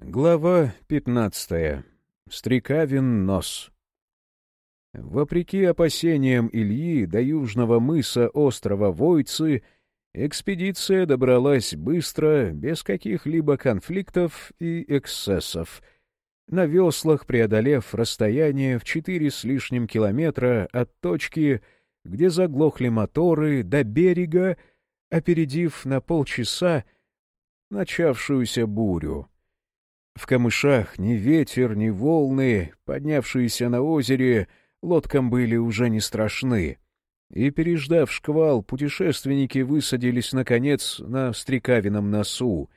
Глава пятнадцатая. Стрекавин нос. Вопреки опасениям Ильи до южного мыса острова Войцы, экспедиция добралась быстро, без каких-либо конфликтов и эксцессов, на веслах преодолев расстояние в четыре с лишним километра от точки, где заглохли моторы, до берега, опередив на полчаса начавшуюся бурю. В камышах ни ветер, ни волны, поднявшиеся на озере, лодкам были уже не страшны. И, переждав шквал, путешественники высадились, наконец, на Стрекавином носу.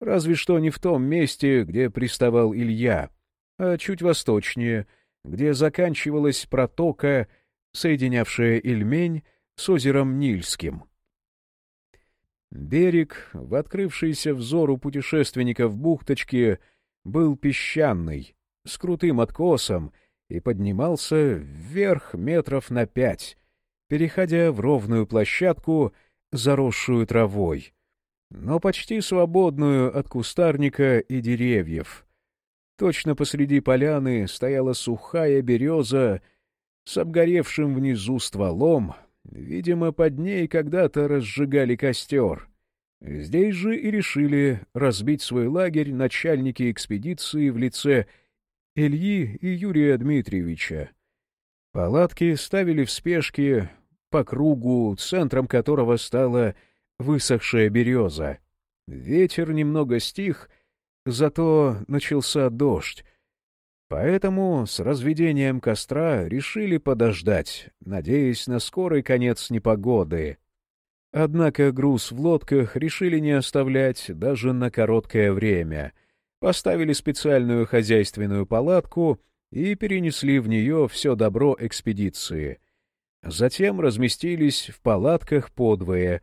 Разве что не в том месте, где приставал Илья, а чуть восточнее, где заканчивалась протока, соединявшая Ильмень с озером Нильским. Берег, в открывшейся взору путешественников бухточке, был песчаный, с крутым откосом, и поднимался вверх метров на пять, переходя в ровную площадку, заросшую травой, но почти свободную от кустарника и деревьев. Точно посреди поляны стояла сухая береза с обгоревшим внизу стволом, видимо, под ней когда-то разжигали костер — Здесь же и решили разбить свой лагерь начальники экспедиции в лице Ильи и Юрия Дмитриевича. Палатки ставили в спешке по кругу, центром которого стала высохшая береза. Ветер немного стих, зато начался дождь. Поэтому с разведением костра решили подождать, надеясь на скорый конец непогоды. Однако груз в лодках решили не оставлять даже на короткое время. Поставили специальную хозяйственную палатку и перенесли в нее все добро экспедиции. Затем разместились в палатках подвое.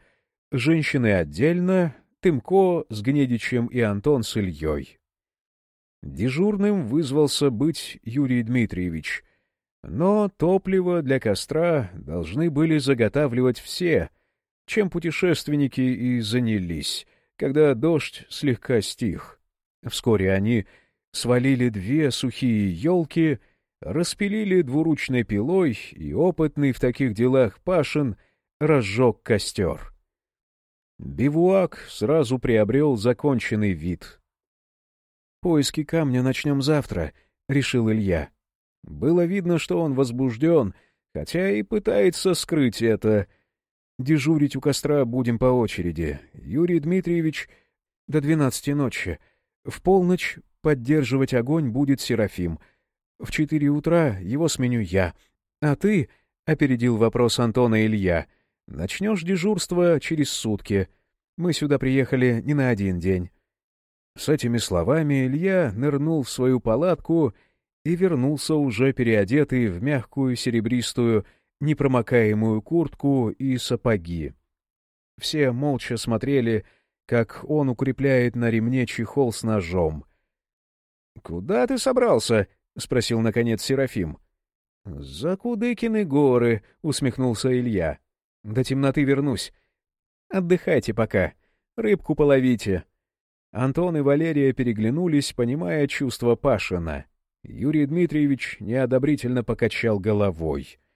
Женщины отдельно, Тымко с Гнедичем и Антон с Ильей. Дежурным вызвался быть Юрий Дмитриевич. Но топливо для костра должны были заготавливать все — чем путешественники и занялись, когда дождь слегка стих. Вскоре они свалили две сухие елки, распилили двуручной пилой, и опытный в таких делах Пашин разжег костер. Бивуак сразу приобрел законченный вид. «Поиски камня начнем завтра», — решил Илья. Было видно, что он возбужден, хотя и пытается скрыть это — Дежурить у костра будем по очереди. Юрий Дмитриевич до двенадцати ночи. В полночь поддерживать огонь будет Серафим. В четыре утра его сменю я. А ты, — опередил вопрос Антона Илья, — начнешь дежурство через сутки. Мы сюда приехали не на один день. С этими словами Илья нырнул в свою палатку и вернулся уже переодетый в мягкую серебристую непромокаемую куртку и сапоги. Все молча смотрели, как он укрепляет на ремне чехол с ножом. — Куда ты собрался? — спросил, наконец, Серафим. — За Кудыкины горы, — усмехнулся Илья. — До темноты вернусь. Отдыхайте пока. Рыбку половите. Антон и Валерия переглянулись, понимая чувства Пашина. Юрий Дмитриевич неодобрительно покачал головой. —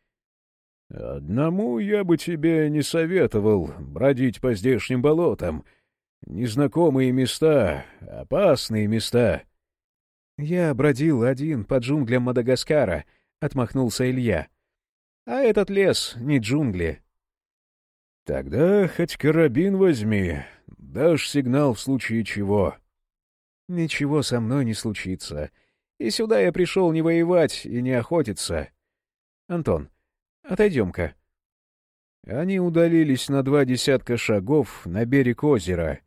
Одному я бы тебе не советовал бродить по здешним болотам. Незнакомые места, опасные места. — Я бродил один по джунглям Мадагаскара, — отмахнулся Илья. — А этот лес не джунгли. — Тогда хоть карабин возьми, дашь сигнал в случае чего. — Ничего со мной не случится. И сюда я пришел не воевать и не охотиться. — Антон, Отойдем-ка». Они удалились на два десятка шагов на берег озера.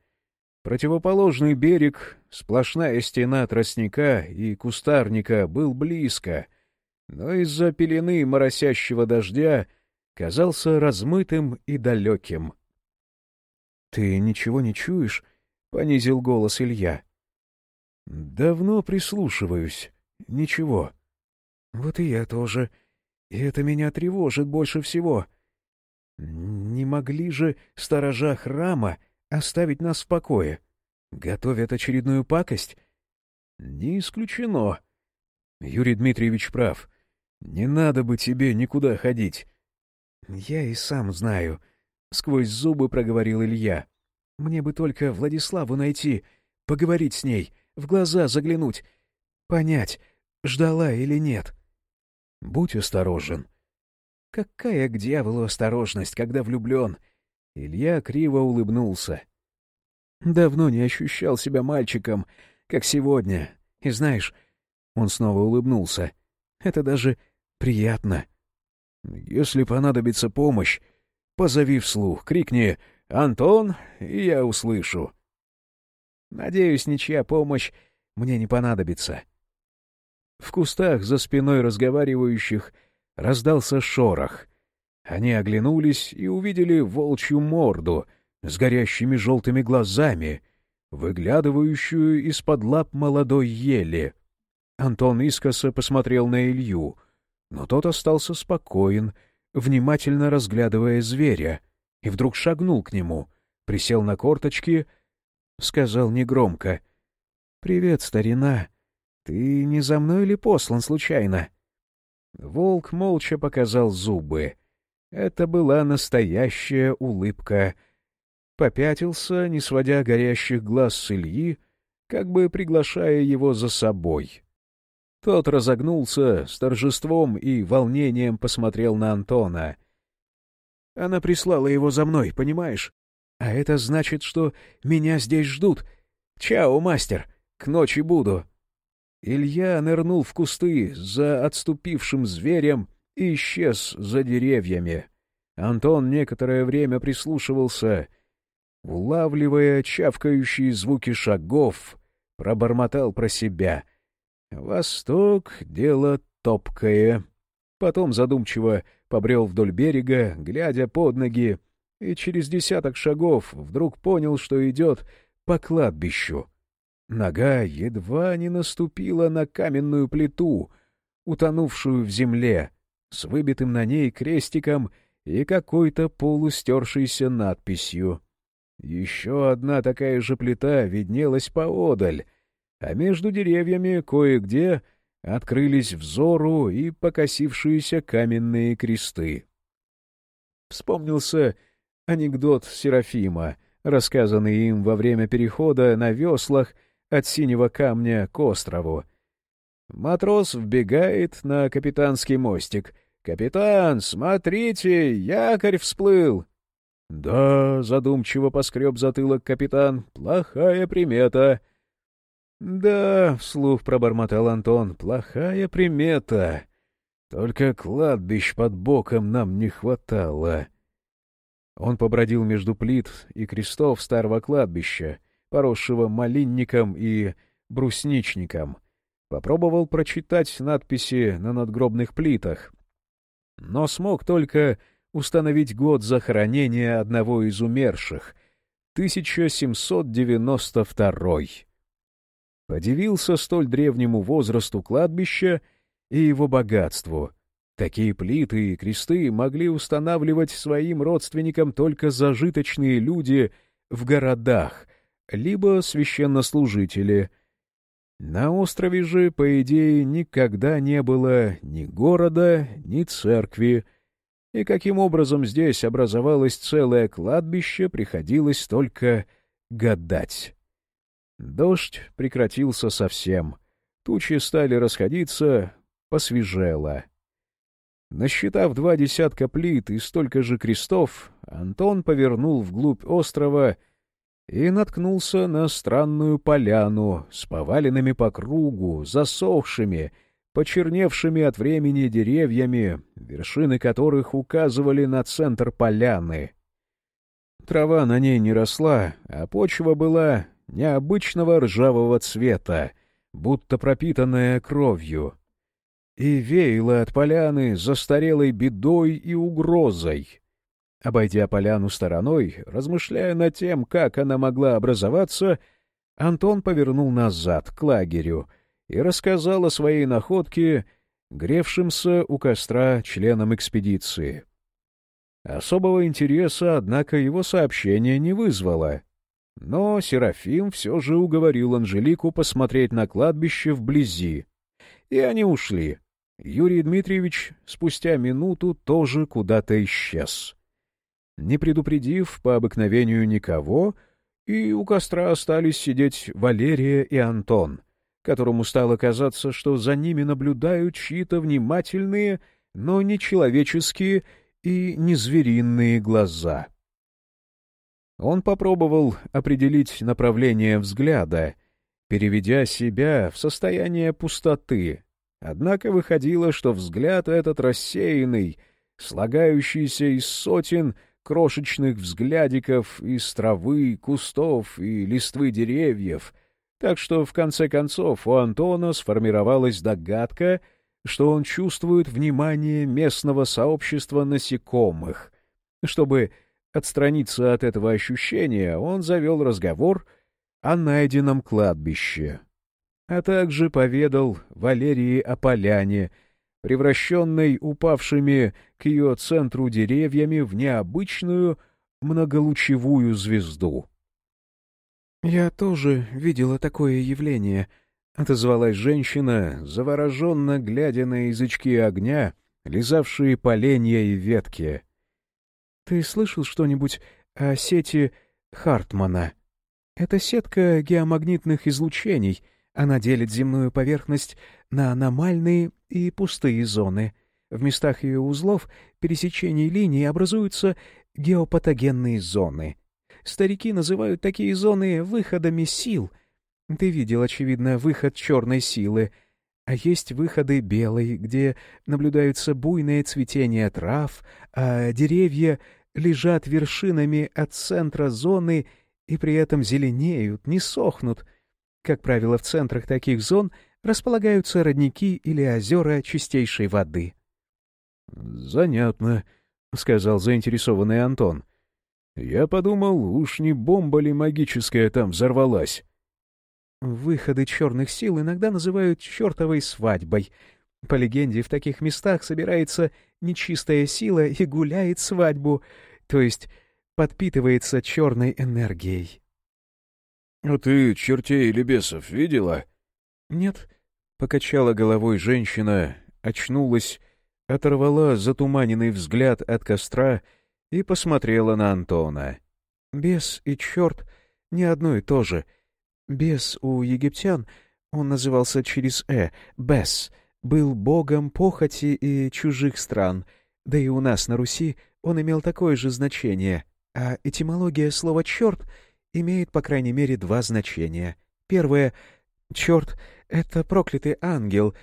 Противоположный берег, сплошная стена тростника и кустарника, был близко, но из-за пелены моросящего дождя казался размытым и далеким. — Ты ничего не чуешь? — понизил голос Илья. — Давно прислушиваюсь. Ничего. — Вот и я тоже. — и это меня тревожит больше всего. Не могли же сторожа храма оставить нас в покое? Готовят очередную пакость? — Не исключено. Юрий Дмитриевич прав. Не надо бы тебе никуда ходить. — Я и сам знаю, — сквозь зубы проговорил Илья. — Мне бы только Владиславу найти, поговорить с ней, в глаза заглянуть, понять, ждала или нет. — Будь осторожен. — Какая к дьяволу осторожность, когда влюблен? Илья криво улыбнулся. — Давно не ощущал себя мальчиком, как сегодня. И знаешь, он снова улыбнулся. Это даже приятно. Если понадобится помощь, позови вслух, крикни «Антон!» и я услышу. Надеюсь, ничья помощь мне не понадобится. В кустах за спиной разговаривающих раздался шорох. Они оглянулись и увидели волчью морду с горящими желтыми глазами, выглядывающую из-под лап молодой ели. Антон искоса посмотрел на Илью, но тот остался спокоен, внимательно разглядывая зверя, и вдруг шагнул к нему, присел на корточки, сказал негромко. — Привет, старина. Ты не за мной ли послан случайно? Волк молча показал зубы. Это была настоящая улыбка. Попятился, не сводя горящих глаз с Ильи, как бы приглашая его за собой. Тот разогнулся с торжеством и волнением посмотрел на Антона. Она прислала его за мной, понимаешь? А это значит, что меня здесь ждут. Чао, мастер, к ночи буду. Илья нырнул в кусты за отступившим зверем и исчез за деревьями. Антон некоторое время прислушивался, улавливая чавкающие звуки шагов, пробормотал про себя — Восток — дело топкое. Потом задумчиво побрел вдоль берега, глядя под ноги, и через десяток шагов вдруг понял, что идет по кладбищу. Нога едва не наступила на каменную плиту, утонувшую в земле, с выбитым на ней крестиком и какой-то полустершейся надписью. Еще одна такая же плита виднелась поодаль — а между деревьями кое-где открылись взору и покосившиеся каменные кресты. Вспомнился анекдот Серафима, рассказанный им во время перехода на веслах от синего камня к острову. Матрос вбегает на капитанский мостик. «Капитан, смотрите, якорь всплыл!» «Да», — задумчиво поскреб затылок капитан, — «плохая примета». «Да», — вслух пробормотал Антон, — «плохая примета. Только кладбищ под боком нам не хватало». Он побродил между плит и крестов старого кладбища, поросшего малинником и брусничником. Попробовал прочитать надписи на надгробных плитах, но смог только установить год захоронения одного из умерших — 1792 Подивился столь древнему возрасту кладбища и его богатству. Такие плиты и кресты могли устанавливать своим родственникам только зажиточные люди в городах, либо священнослужители. На острове же, по идее, никогда не было ни города, ни церкви, и каким образом здесь образовалось целое кладбище, приходилось только гадать. Дождь прекратился совсем. Тучи стали расходиться, посвежело. Насчитав два десятка плит и столько же крестов, Антон повернул вглубь острова и наткнулся на странную поляну с поваленными по кругу, засохшими, почерневшими от времени деревьями, вершины которых указывали на центр поляны. Трава на ней не росла, а почва была необычного ржавого цвета, будто пропитанная кровью, и веяло от поляны застарелой бедой и угрозой. Обойдя поляну стороной, размышляя над тем, как она могла образоваться, Антон повернул назад, к лагерю, и рассказал о своей находке гревшимся у костра членам экспедиции. Особого интереса, однако, его сообщение не вызвало. Но Серафим все же уговорил Анжелику посмотреть на кладбище вблизи. И они ушли. Юрий Дмитриевич спустя минуту тоже куда-то исчез. Не предупредив по обыкновению никого, и у костра остались сидеть Валерия и Антон, которому стало казаться, что за ними наблюдают чьи-то внимательные, но не человеческие и не звериные глаза. Он попробовал определить направление взгляда, переведя себя в состояние пустоты, однако выходило, что взгляд этот рассеянный, слагающийся из сотен крошечных взглядиков из травы, кустов и листвы деревьев, так что в конце концов у Антона сформировалась догадка, что он чувствует внимание местного сообщества насекомых. Чтобы отстраниться от этого ощущения, он завел разговор о найденном кладбище, а также поведал Валерии о поляне — превращенной упавшими к ее центру деревьями в необычную многолучевую звезду. «Я тоже видела такое явление», — отозвалась женщина, завороженно глядя на язычки огня, лизавшие поленья и ветки. «Ты слышал что-нибудь о сети Хартмана? Это сетка геомагнитных излучений — она делит земную поверхность на аномальные и пустые зоны. В местах ее узлов пересечений линий образуются геопатогенные зоны. Старики называют такие зоны выходами сил. Ты видел, очевидно, выход черной силы. А есть выходы белой, где наблюдается буйное цветение трав, а деревья лежат вершинами от центра зоны и при этом зеленеют, не сохнут — как правило, в центрах таких зон располагаются родники или озера чистейшей воды. «Занятно», — сказал заинтересованный Антон. «Я подумал, уж не бомба ли магическая там взорвалась?» Выходы черных сил иногда называют чертовой свадьбой. По легенде, в таких местах собирается нечистая сила и гуляет свадьбу, то есть подпитывается черной энергией. «А ты чертей или бесов видела?» «Нет», — покачала головой женщина, очнулась, оторвала затуманенный взгляд от костра и посмотрела на Антона. «Бес и черт — не одно и то же. Бес у египтян, он назывался через «э», «бес», был богом похоти и чужих стран, да и у нас на Руси он имел такое же значение, а этимология слова «черт» — имеет, по крайней мере, два значения. Первое — черт — это проклятый ангел,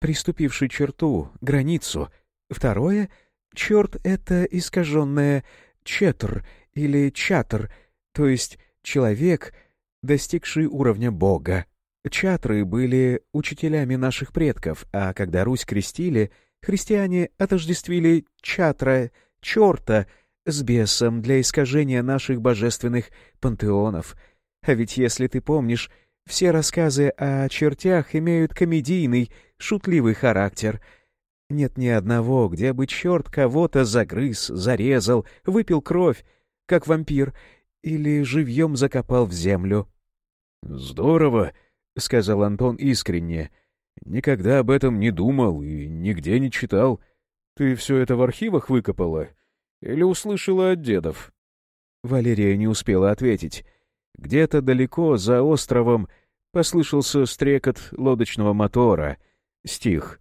приступивший черту, границу. Второе — черт — это искаженное четр или чатр, то есть человек, достигший уровня Бога. Чатры были учителями наших предков, а когда Русь крестили, христиане отождествили чатра, черта — с бесом для искажения наших божественных пантеонов. А ведь, если ты помнишь, все рассказы о чертях имеют комедийный, шутливый характер. Нет ни одного, где бы черт кого-то загрыз, зарезал, выпил кровь, как вампир, или живьем закопал в землю. — Здорово, — сказал Антон искренне. — Никогда об этом не думал и нигде не читал. Ты все это в архивах выкопала? — или услышала от дедов?» Валерия не успела ответить. Где-то далеко, за островом, послышался стрекот лодочного мотора. Стих.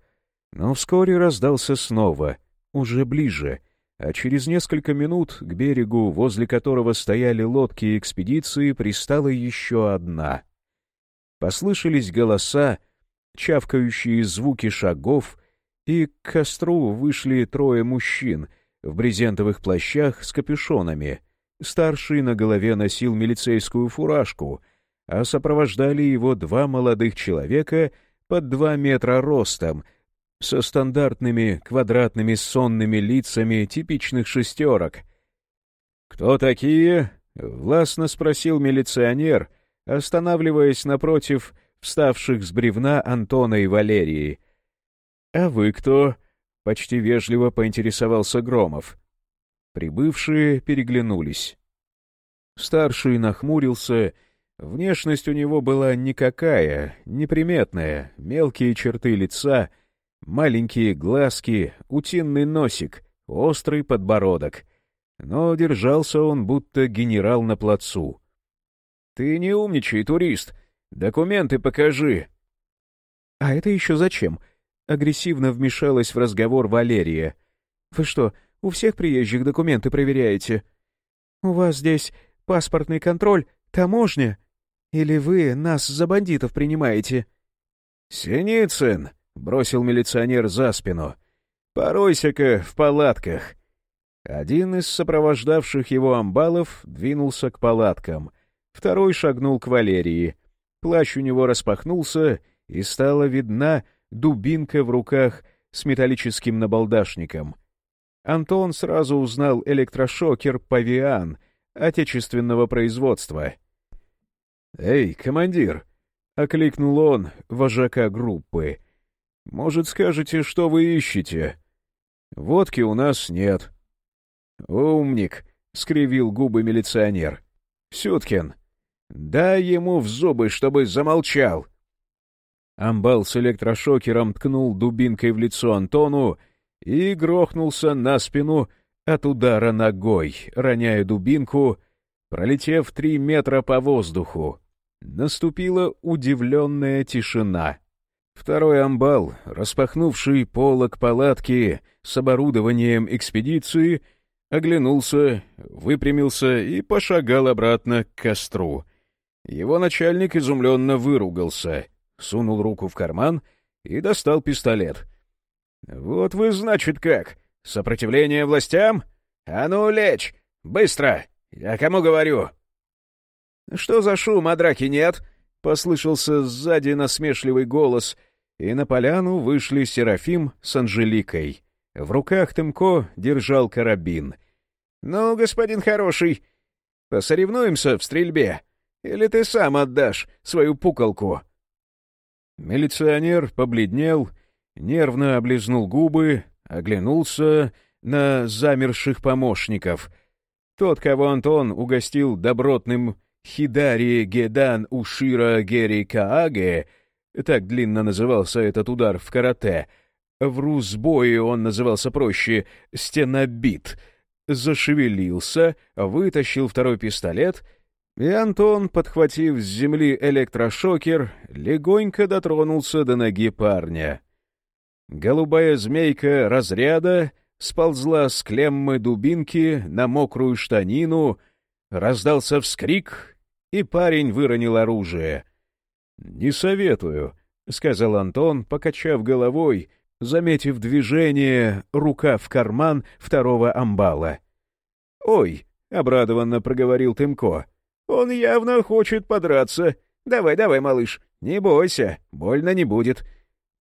Но вскоре раздался снова, уже ближе, а через несколько минут к берегу, возле которого стояли лодки экспедиции, пристала еще одна. Послышались голоса, чавкающие звуки шагов, и к костру вышли трое мужчин — в брезентовых плащах с капюшонами. Старший на голове носил милицейскую фуражку, а сопровождали его два молодых человека под два метра ростом, со стандартными квадратными сонными лицами типичных шестерок. «Кто такие?» — властно спросил милиционер, останавливаясь напротив вставших с бревна Антона и Валерии. «А вы кто?» — почти вежливо поинтересовался Громов. Прибывшие переглянулись. Старший нахмурился. Внешность у него была никакая, неприметная, мелкие черты лица, маленькие глазки, утиный носик, острый подбородок. Но держался он будто генерал на плацу. — Ты не умничай, турист. Документы покажи. — А это еще зачем? — агрессивно вмешалась в разговор Валерия. — Вы что, у всех приезжих документы проверяете? У вас здесь паспортный контроль, таможня? Или вы нас за бандитов принимаете? — Синицын! — бросил милиционер за спину. — Поройся-ка в палатках. Один из сопровождавших его амбалов двинулся к палаткам, второй шагнул к Валерии. Плащ у него распахнулся, и стала видна дубинка в руках с металлическим набалдашником. Антон сразу узнал электрошокер «Павиан» отечественного производства. «Эй, командир!» — окликнул он вожака группы. «Может, скажете, что вы ищете?» «Водки у нас нет». «Умник!» — скривил губы милиционер. «Сюткин, дай ему в зубы, чтобы замолчал!» Амбал с электрошокером ткнул дубинкой в лицо Антону и грохнулся на спину от удара ногой, роняя дубинку, пролетев три метра по воздуху. Наступила удивленная тишина. Второй амбал, распахнувший полок палатки с оборудованием экспедиции, оглянулся, выпрямился и пошагал обратно к костру. Его начальник изумленно выругался, сунул руку в карман и достал пистолет. «Вот вы, значит, как! Сопротивление властям? А ну, лечь! Быстро! Я кому говорю?» «Что за шум, а драки нет?» — послышался сзади насмешливый голос, и на поляну вышли Серафим с Анжеликой. В руках Тымко держал карабин. «Ну, господин хороший, посоревнуемся в стрельбе, или ты сам отдашь свою пуколку?» Милиционер побледнел нервно облизнул губы, оглянулся на замерших помощников. Тот, кого Антон угостил добротным «Хидари Гедан Ушира Гери Кааге», так длинно назывался этот удар в карате, в русбое он назывался проще «стенобит», зашевелился, вытащил второй пистолет — и Антон, подхватив с земли электрошокер, легонько дотронулся до ноги парня. Голубая змейка разряда сползла с клеммы дубинки на мокрую штанину, раздался вскрик, и парень выронил оружие. «Не советую», — сказал Антон, покачав головой, заметив движение рука в карман второго амбала. «Ой», — обрадованно проговорил Тымко, — «он явно хочет подраться. Давай, давай, малыш, не бойся, больно не будет.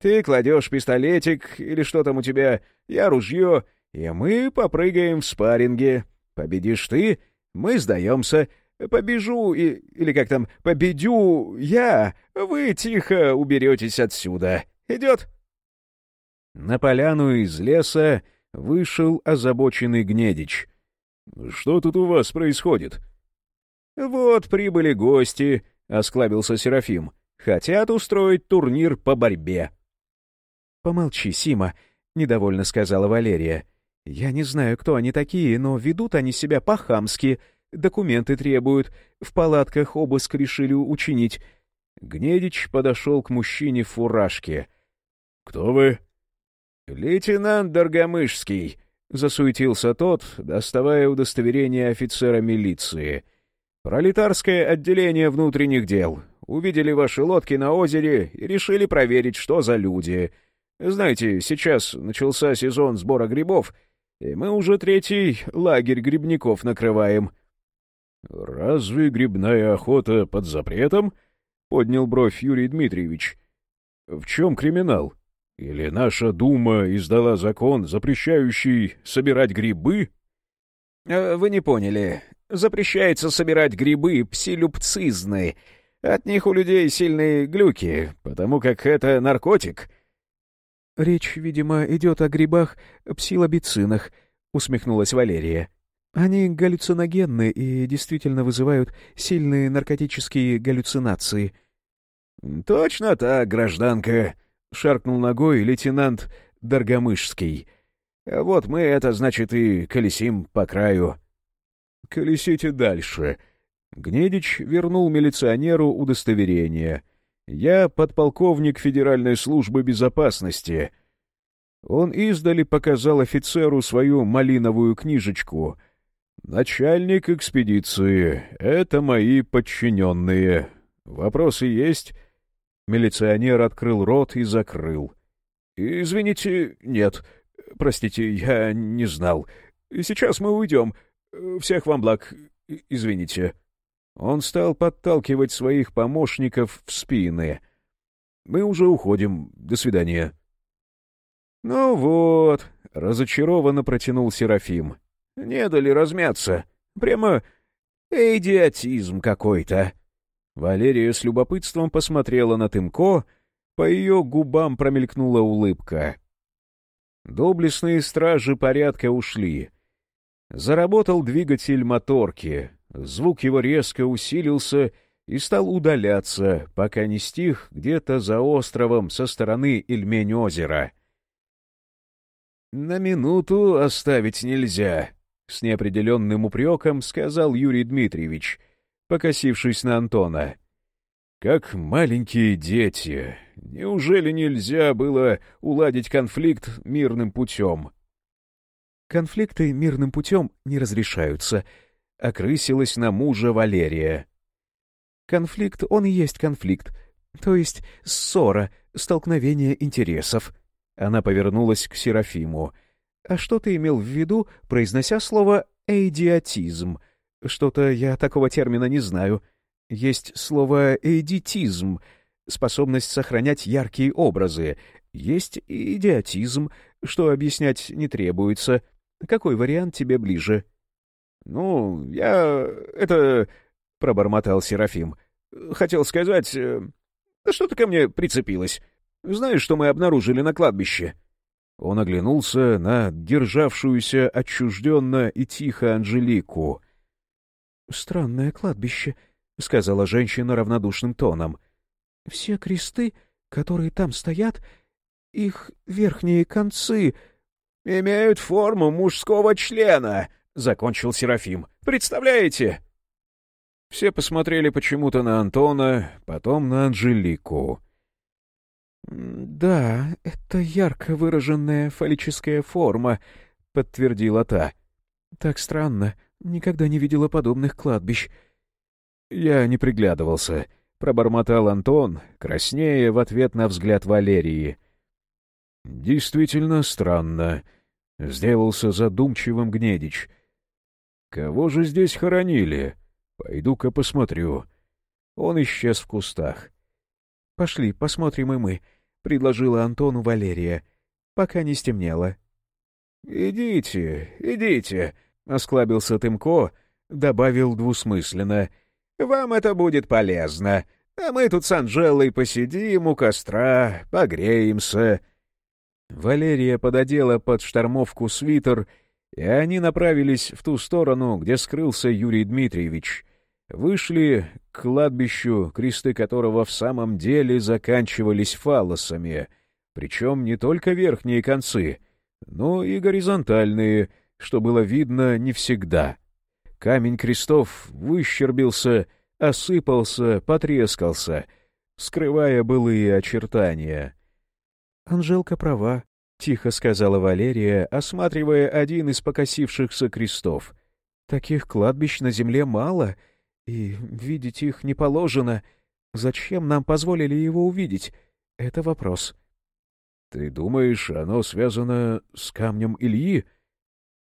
Ты кладешь пистолетик или что там у тебя, я ружье, и мы попрыгаем в спарринге. Победишь ты, мы сдаемся. Побежу и, или как там, победю я, вы тихо уберетесь отсюда. Идет?» На поляну из леса вышел озабоченный Гнедич. «Что тут у вас происходит?» «Вот прибыли гости», — осклабился Серафим. «Хотят устроить турнир по борьбе». «Помолчи, Сима», — недовольно сказала Валерия. «Я не знаю, кто они такие, но ведут они себя по-хамски. Документы требуют. В палатках обыск решили учинить». Гнедич подошел к мужчине в фуражке. «Кто вы?» «Лейтенант Доргомышский», — засуетился тот, доставая удостоверение офицера милиции. «Пролетарское отделение внутренних дел. Увидели ваши лодки на озере и решили проверить, что за люди. Знаете, сейчас начался сезон сбора грибов, и мы уже третий лагерь грибников накрываем. — Разве грибная охота под запретом? — поднял бровь Юрий Дмитриевич. — В чем криминал? Или наша дума издала закон, запрещающий собирать грибы? «Э, — Вы не поняли. Запрещается собирать грибы псилюпцизны. От них у людей сильные глюки, потому как это наркотик — «Речь, видимо, идет о грибах-псилобицинах», — усмехнулась Валерия. Они галлюциногенны и действительно вызывают сильные наркотические галлюцинации. — Точно так, гражданка, — шаркнул ногой лейтенант Доргомышский. — Вот мы это, значит, и колесим по краю. — Колесите дальше. Гнедич вернул милиционеру удостоверение. Я подполковник Федеральной службы безопасности. Он издали показал офицеру свою малиновую книжечку. «Начальник экспедиции. Это мои подчиненные. Вопросы есть?» Милиционер открыл рот и закрыл. «Извините, нет. Простите, я не знал. Сейчас мы уйдем. Всех вам благ. Извините». Он стал подталкивать своих помощников в спины. «Мы уже уходим. До свидания». «Ну вот», — разочарованно протянул Серафим. «Не дали размяться. Прямо идиотизм какой-то». Валерия с любопытством посмотрела на Тымко, по ее губам промелькнула улыбка. Доблестные стражи порядка ушли. Заработал двигатель моторки, звук его резко усилился и стал удаляться, пока не стих где-то за островом со стороны Ильмень-озера. «На минуту оставить нельзя», — с неопределенным упреком сказал Юрий Дмитриевич, покосившись на Антона. «Как маленькие дети. Неужели нельзя было уладить конфликт мирным путем?» «Конфликты мирным путем не разрешаются», — окрысилась на мужа Валерия. «Конфликт, он и есть конфликт, то есть ссора, столкновение интересов». Она повернулась к Серафиму. «А что ты имел в виду, произнося слово «эйдиотизм»?» Что-то я такого термина не знаю. Есть слово «эдитизм», способность сохранять яркие образы. Есть идиотизм, что объяснять не требуется. Какой вариант тебе ближе? — Ну, я... это... — пробормотал Серафим. — Хотел сказать... Э, что ты ко мне прицепилась? Знаешь, что мы обнаружили на кладбище? Он оглянулся на державшуюся отчужденно и тихо Анжелику — «Странное кладбище», — сказала женщина равнодушным тоном. «Все кресты, которые там стоят, их верхние концы...» «Имеют форму мужского члена», — закончил Серафим. «Представляете?» Все посмотрели почему-то на Антона, потом на Анжелику. «Да, это ярко выраженная фаллическая форма», — подтвердила та. «Так странно. Никогда не видела подобных кладбищ. Я не приглядывался, — пробормотал Антон, краснея в ответ на взгляд Валерии. Действительно странно, — сделался задумчивым Гнедич. Кого же здесь хоронили? Пойду-ка посмотрю. Он исчез в кустах. — Пошли, посмотрим и мы, — предложила Антону Валерия, пока не стемнело. — Идите, идите, — осклабился Тымко, добавил двусмысленно. «Вам это будет полезно, а мы тут с Анжелой посидим у костра, погреемся». Валерия пододела под штормовку свитер, и они направились в ту сторону, где скрылся Юрий Дмитриевич. Вышли к кладбищу, кресты которого в самом деле заканчивались фалосами, причем не только верхние концы, но и горизонтальные — что было видно не всегда. Камень крестов выщербился, осыпался, потрескался, скрывая былые очертания. «Анжелка права», — тихо сказала Валерия, осматривая один из покосившихся крестов. «Таких кладбищ на земле мало, и видеть их не положено. Зачем нам позволили его увидеть? Это вопрос». «Ты думаешь, оно связано с камнем Ильи?»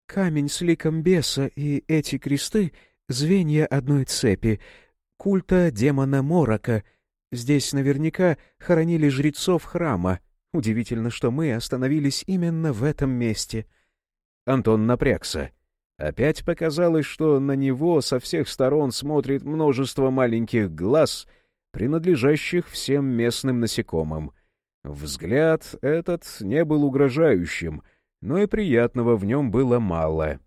Камень с ликом беса и эти кресты — звенья одной цепи, культа демона Морока. Здесь наверняка хоронили жрецов храма. Удивительно, что мы остановились именно в этом месте. Антон напрягся. Опять показалось, что на него со всех сторон смотрит множество маленьких глаз, принадлежащих всем местным насекомым. Взгляд этот не был угрожающим — но и приятного в нем было мало.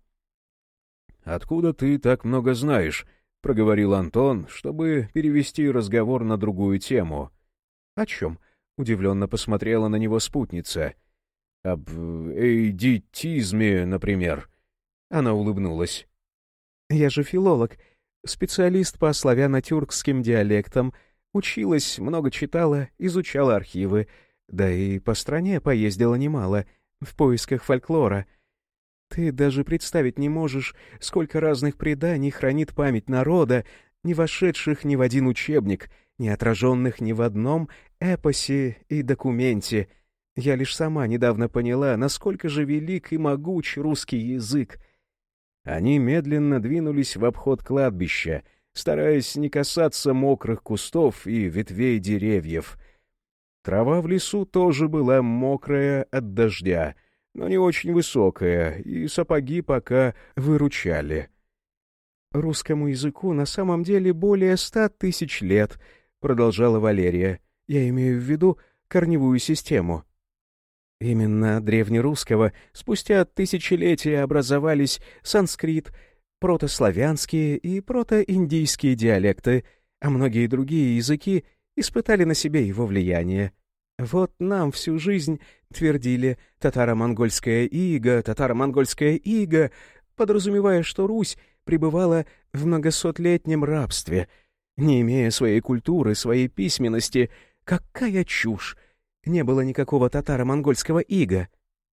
откуда ты так много знаешь?» — проговорил Антон, чтобы перевести разговор на другую тему. «О чем?» — удивленно посмотрела на него спутница. «Об эйдитизме, например». Она улыбнулась. «Я же филолог, специалист по славяно-тюркским диалектам, училась, много читала, изучала архивы, да и по стране поездила немало, в поисках фольклора». Ты даже представить не можешь, сколько разных преданий хранит память народа, не вошедших ни в один учебник, не отраженных ни в одном эпосе и документе. Я лишь сама недавно поняла, насколько же велик и могуч русский язык. Они медленно двинулись в обход кладбища, стараясь не касаться мокрых кустов и ветвей деревьев. Трава в лесу тоже была мокрая от дождя — но не очень высокая, и сапоги пока выручали. «Русскому языку на самом деле более ста тысяч лет», — продолжала Валерия. «Я имею в виду корневую систему». Именно древнерусского спустя тысячелетия образовались санскрит, протославянские и протоиндийские диалекты, а многие другие языки испытали на себе его влияние. Вот нам всю жизнь твердили «татаро-монгольская ига», «татаро-монгольская ига», подразумевая, что Русь пребывала в многосотлетнем рабстве, не имея своей культуры, своей письменности. Какая чушь! Не было никакого татаро-монгольского ига.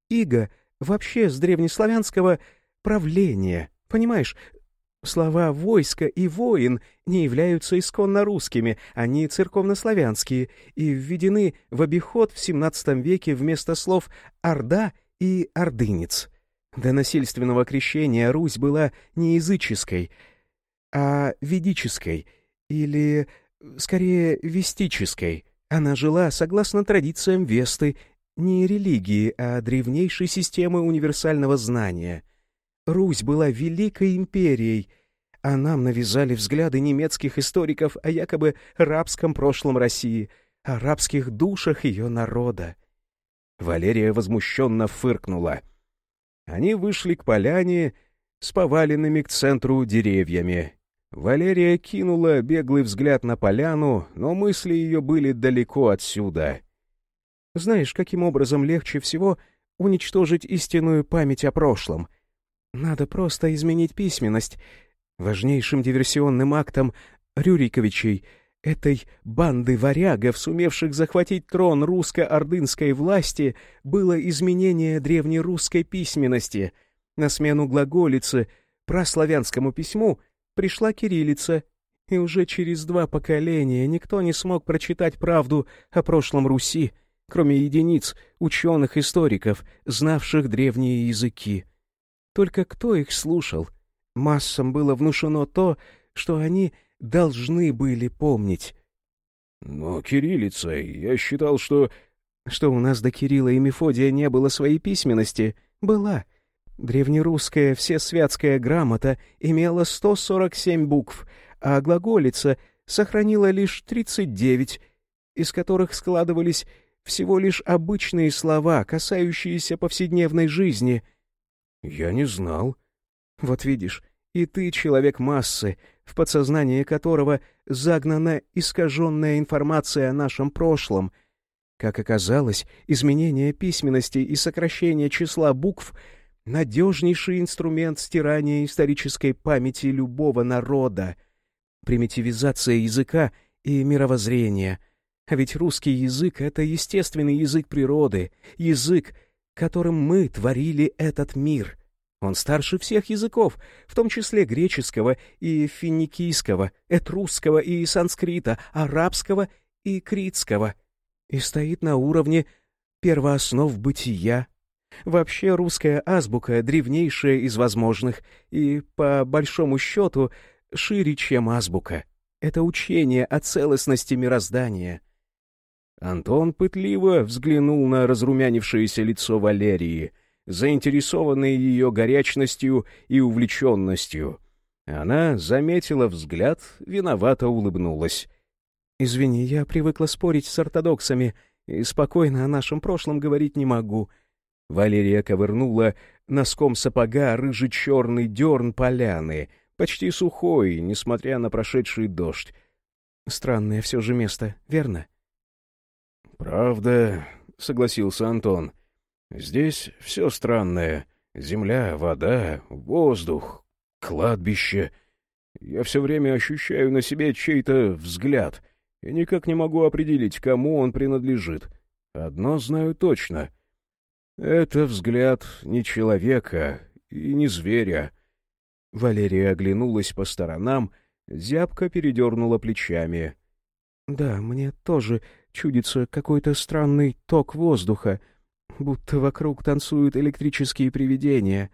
Ига вообще с древнеславянского «правление», понимаешь, Слова «войско» и «воин» не являются исконно русскими, они церковнославянские и введены в обиход в XVII веке вместо слов «орда» и «ордынец». До насильственного крещения Русь была не языческой, а ведической, или, скорее, вестической. Она жила согласно традициям Весты, не религии, а древнейшей системы универсального знания — Русь была великой империей, а нам навязали взгляды немецких историков о якобы рабском прошлом России, о рабских душах ее народа. Валерия возмущенно фыркнула. Они вышли к поляне с поваленными к центру деревьями. Валерия кинула беглый взгляд на поляну, но мысли ее были далеко отсюда. «Знаешь, каким образом легче всего уничтожить истинную память о прошлом?» Надо просто изменить письменность. Важнейшим диверсионным актом Рюриковичей, этой банды варягов, сумевших захватить трон русско-ордынской власти, было изменение древнерусской письменности. На смену глаголицы, прославянскому письму, пришла кириллица, и уже через два поколения никто не смог прочитать правду о прошлом Руси, кроме единиц ученых-историков, знавших древние языки. Только кто их слушал? Массам было внушено то, что они должны были помнить. Но кириллица, я считал, что... Что у нас до Кирилла и Мефодия не было своей письменности? Была. Древнерусская всесвятская грамота имела 147 букв, а глаголица сохранила лишь 39, из которых складывались всего лишь обычные слова, касающиеся повседневной жизни — «Я не знал». «Вот видишь, и ты человек массы, в подсознании которого загнана искаженная информация о нашем прошлом. Как оказалось, изменение письменности и сокращение числа букв — надежнейший инструмент стирания исторической памяти любого народа, примитивизация языка и мировоззрения. А ведь русский язык — это естественный язык природы, язык — которым мы творили этот мир. Он старше всех языков, в том числе греческого и финикийского, этрусского и санскрита, арабского и критского, и стоит на уровне первооснов бытия. Вообще русская азбука древнейшая из возможных и, по большому счету, шире, чем азбука. Это учение о целостности мироздания — Антон пытливо взглянул на разрумянившееся лицо Валерии, заинтересованной ее горячностью и увлеченностью. Она заметила взгляд, виновато улыбнулась. «Извини, я привыкла спорить с ортодоксами и спокойно о нашем прошлом говорить не могу». Валерия ковырнула носком сапога рыже-черный дерн поляны, почти сухой, несмотря на прошедший дождь. Странное все же место, верно? «Правда», — согласился Антон. «Здесь все странное. Земля, вода, воздух, кладбище. Я все время ощущаю на себе чей-то взгляд и никак не могу определить, кому он принадлежит. Одно знаю точно. Это взгляд не человека и не зверя». Валерия оглянулась по сторонам, зябко передернула плечами. «Да, мне тоже чудится какой-то странный ток воздуха, будто вокруг танцуют электрические привидения.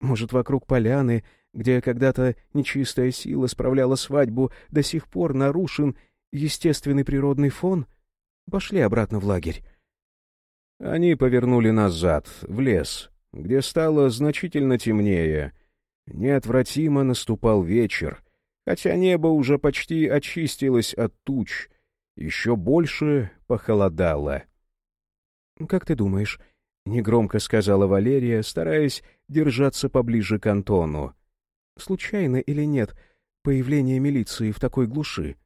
Может, вокруг поляны, где когда-то нечистая сила справляла свадьбу, до сих пор нарушен естественный природный фон? Пошли обратно в лагерь». Они повернули назад, в лес, где стало значительно темнее. Неотвратимо наступал вечер, хотя небо уже почти очистилось от туч — еще больше похолодало. «Как ты думаешь?» — негромко сказала Валерия, стараясь держаться поближе к Антону. «Случайно или нет появление милиции в такой глуши?»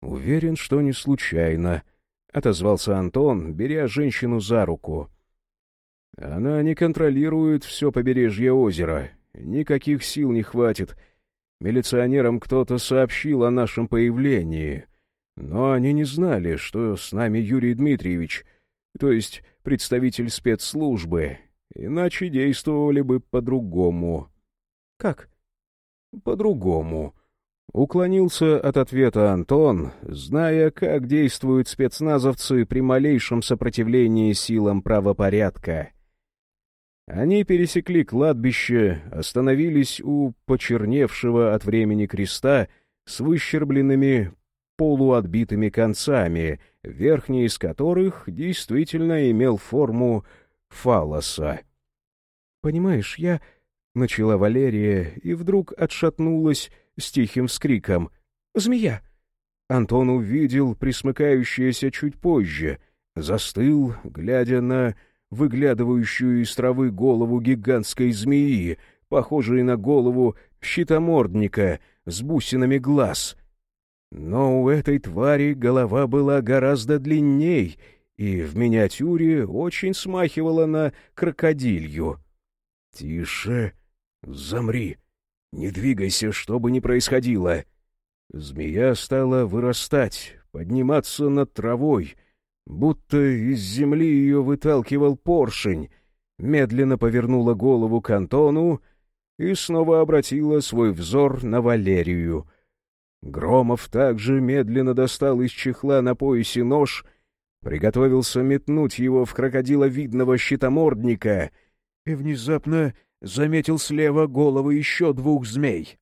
«Уверен, что не случайно», — отозвался Антон, беря женщину за руку. «Она не контролирует все побережье озера. Никаких сил не хватит. Милиционерам кто-то сообщил о нашем появлении. Но они не знали, что с нами Юрий Дмитриевич, то есть представитель спецслужбы, иначе действовали бы по-другому. Как? По-другому. Уклонился от ответа Антон, зная, как действуют спецназовцы при малейшем сопротивлении силам правопорядка. Они пересекли кладбище, остановились у почерневшего от времени креста с выщербленными полуотбитыми концами, верхний из которых действительно имел форму фалоса. «Понимаешь, я...» — начала Валерия и вдруг отшатнулась с тихим вскриком. «Змея!» Антон увидел присмыкающееся чуть позже, застыл, глядя на выглядывающую из травы голову гигантской змеи, похожей на голову щитомордника с бусинами глаз — но у этой твари голова была гораздо длинней и в миниатюре очень смахивала на крокодилью. «Тише! Замри! Не двигайся, что бы ни происходило!» Змея стала вырастать, подниматься над травой, будто из земли ее выталкивал поршень, медленно повернула голову к Антону и снова обратила свой взор на Валерию — Громов также медленно достал из чехла на поясе нож, приготовился метнуть его в крокодиловидного щитомордника и внезапно заметил слева головы еще двух змей.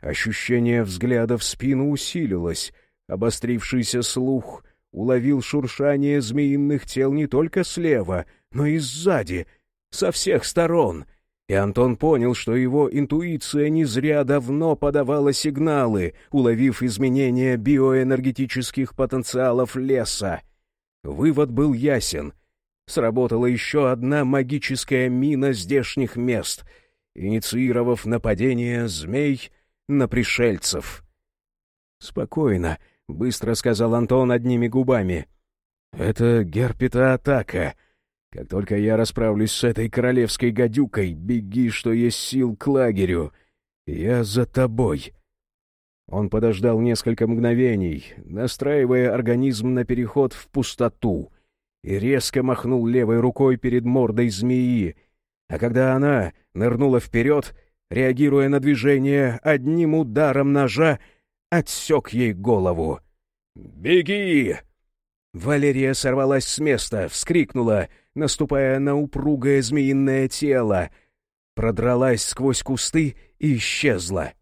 Ощущение взгляда в спину усилилось, обострившийся слух уловил шуршание змеиных тел не только слева, но и сзади, со всех сторон — и Антон понял, что его интуиция не зря давно подавала сигналы, уловив изменения биоэнергетических потенциалов леса. Вывод был ясен. Сработала еще одна магическая мина здешних мест, инициировав нападение змей на пришельцев. «Спокойно», — быстро сказал Антон одними губами. «Это герпета-атака». Как только я расправлюсь с этой королевской гадюкой, беги, что есть сил, к лагерю. Я за тобой». Он подождал несколько мгновений, настраивая организм на переход в пустоту, и резко махнул левой рукой перед мордой змеи, а когда она нырнула вперед, реагируя на движение, одним ударом ножа отсек ей голову. «Беги!» Валерия сорвалась с места, вскрикнула — наступая на упругое змеиное тело, продралась сквозь кусты и исчезла.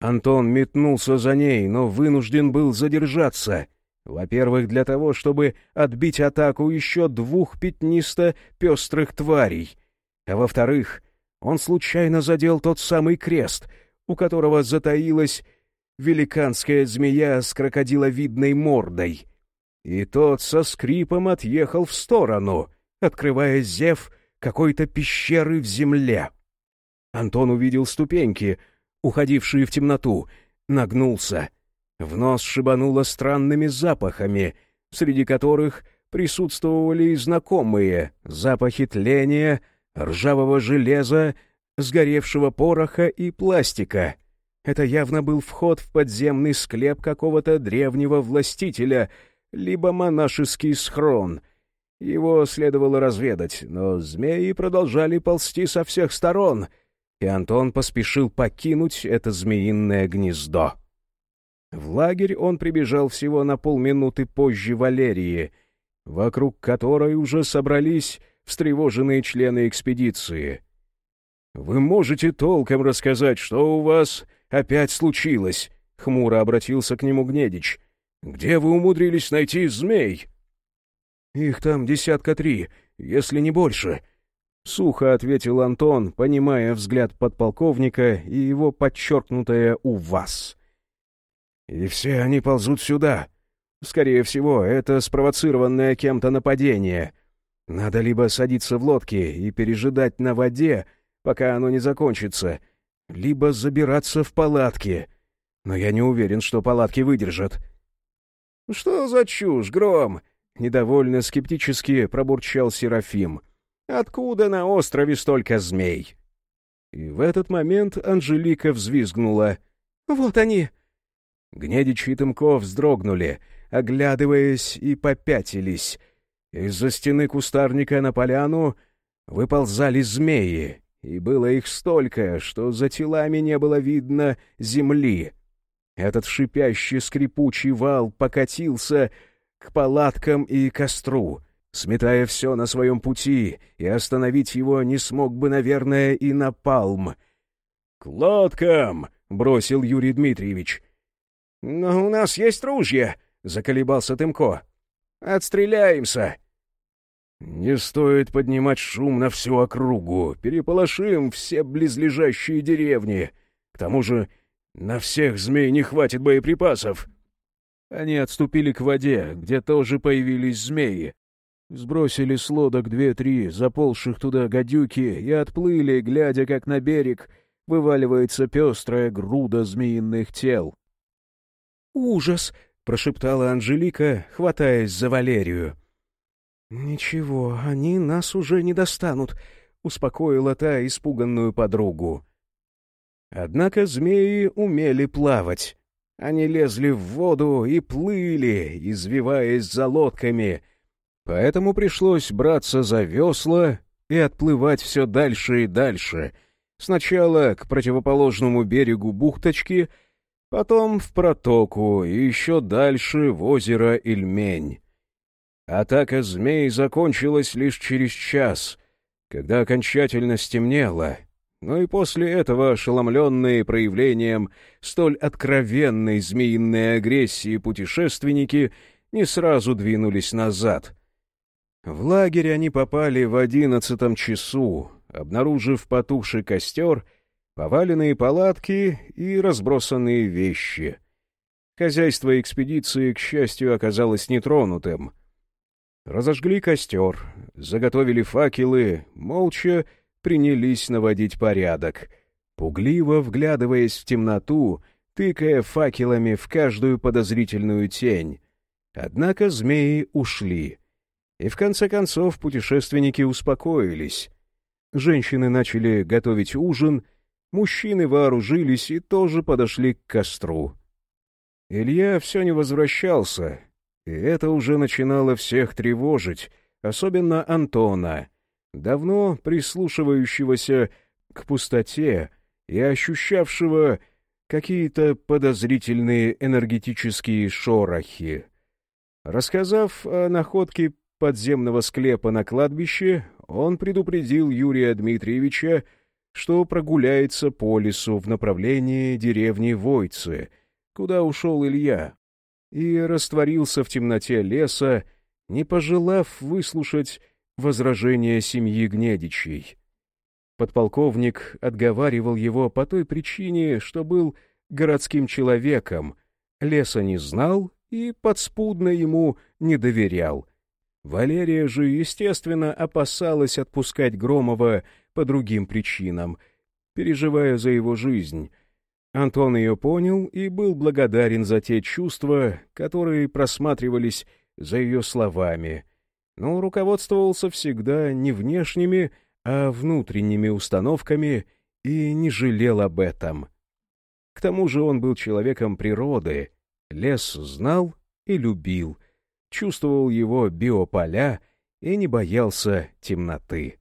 Антон метнулся за ней, но вынужден был задержаться. Во-первых, для того, чтобы отбить атаку еще двух пятнисто-пестрых тварей. А во-вторых, он случайно задел тот самый крест, у которого затаилась великанская змея с крокодиловидной мордой. И тот со скрипом отъехал в сторону, открывая зев какой-то пещеры в земле. Антон увидел ступеньки, уходившие в темноту, нагнулся. В нос шибануло странными запахами, среди которых присутствовали и знакомые запахи тления, ржавого железа, сгоревшего пороха и пластика. Это явно был вход в подземный склеп какого-то древнего властителя, либо монашеский схрон. Его следовало разведать, но змеи продолжали ползти со всех сторон, и Антон поспешил покинуть это змеиное гнездо. В лагерь он прибежал всего на полминуты позже Валерии, вокруг которой уже собрались встревоженные члены экспедиции. «Вы можете толком рассказать, что у вас опять случилось?» — хмуро обратился к нему Гнедич. «Где вы умудрились найти змей?» «Их там десятка три, если не больше», — сухо ответил Антон, понимая взгляд подполковника и его подчеркнутое «у вас». «И все они ползут сюда. Скорее всего, это спровоцированное кем-то нападение. Надо либо садиться в лодки и пережидать на воде, пока оно не закончится, либо забираться в палатки. Но я не уверен, что палатки выдержат». «Что за чушь, Гром?» — недовольно скептически пробурчал Серафим. «Откуда на острове столько змей?» И в этот момент Анжелика взвизгнула. «Вот они!» Гнедич и Тымко вздрогнули, оглядываясь и попятились — из-за стены кустарника на поляну выползали змеи, и было их столько, что за телами не было видно земли. Этот шипящий скрипучий вал покатился к палаткам и костру, сметая все на своем пути, и остановить его не смог бы, наверное, и напалм. — К лодкам! — бросил Юрий Дмитриевич. — Но у нас есть ружья! — заколебался Тымко. Отстреляемся!» «Не стоит поднимать шум на всю округу. Переполошим все близлежащие деревни. К тому же на всех змей не хватит боеприпасов». Они отступили к воде, где тоже появились змеи. Сбросили с лодок две-три заползших туда гадюки и отплыли, глядя, как на берег вываливается пестрая груда змеиных тел. «Ужас!» — прошептала Анжелика, хватаясь за Валерию. «Ничего, они нас уже не достанут», — успокоила та испуганную подругу. Однако змеи умели плавать. Они лезли в воду и плыли, извиваясь за лодками. Поэтому пришлось браться за весла и отплывать все дальше и дальше. Сначала к противоположному берегу бухточки — потом в протоку и еще дальше в озеро Ильмень. Атака змей закончилась лишь через час, когда окончательно стемнело, но и после этого ошеломленные проявлением столь откровенной змеиной агрессии путешественники не сразу двинулись назад. В лагерь они попали в одиннадцатом часу, обнаружив потухший костер — поваленные палатки и разбросанные вещи. Хозяйство экспедиции, к счастью, оказалось нетронутым. Разожгли костер, заготовили факелы, молча принялись наводить порядок, пугливо вглядываясь в темноту, тыкая факелами в каждую подозрительную тень. Однако змеи ушли. И в конце концов путешественники успокоились. Женщины начали готовить ужин — Мужчины вооружились и тоже подошли к костру. Илья все не возвращался, и это уже начинало всех тревожить, особенно Антона, давно прислушивающегося к пустоте и ощущавшего какие-то подозрительные энергетические шорохи. Рассказав о находке подземного склепа на кладбище, он предупредил Юрия Дмитриевича, что прогуляется по лесу в направлении деревни Войцы, куда ушел Илья, и растворился в темноте леса, не пожелав выслушать возражения семьи Гнедичей. Подполковник отговаривал его по той причине, что был городским человеком, леса не знал и подспудно ему не доверял. Валерия же, естественно, опасалась отпускать Громова по другим причинам, переживая за его жизнь. Антон ее понял и был благодарен за те чувства, которые просматривались за ее словами, но руководствовался всегда не внешними, а внутренними установками и не жалел об этом. К тому же он был человеком природы, лес знал и любил, чувствовал его биополя и не боялся темноты.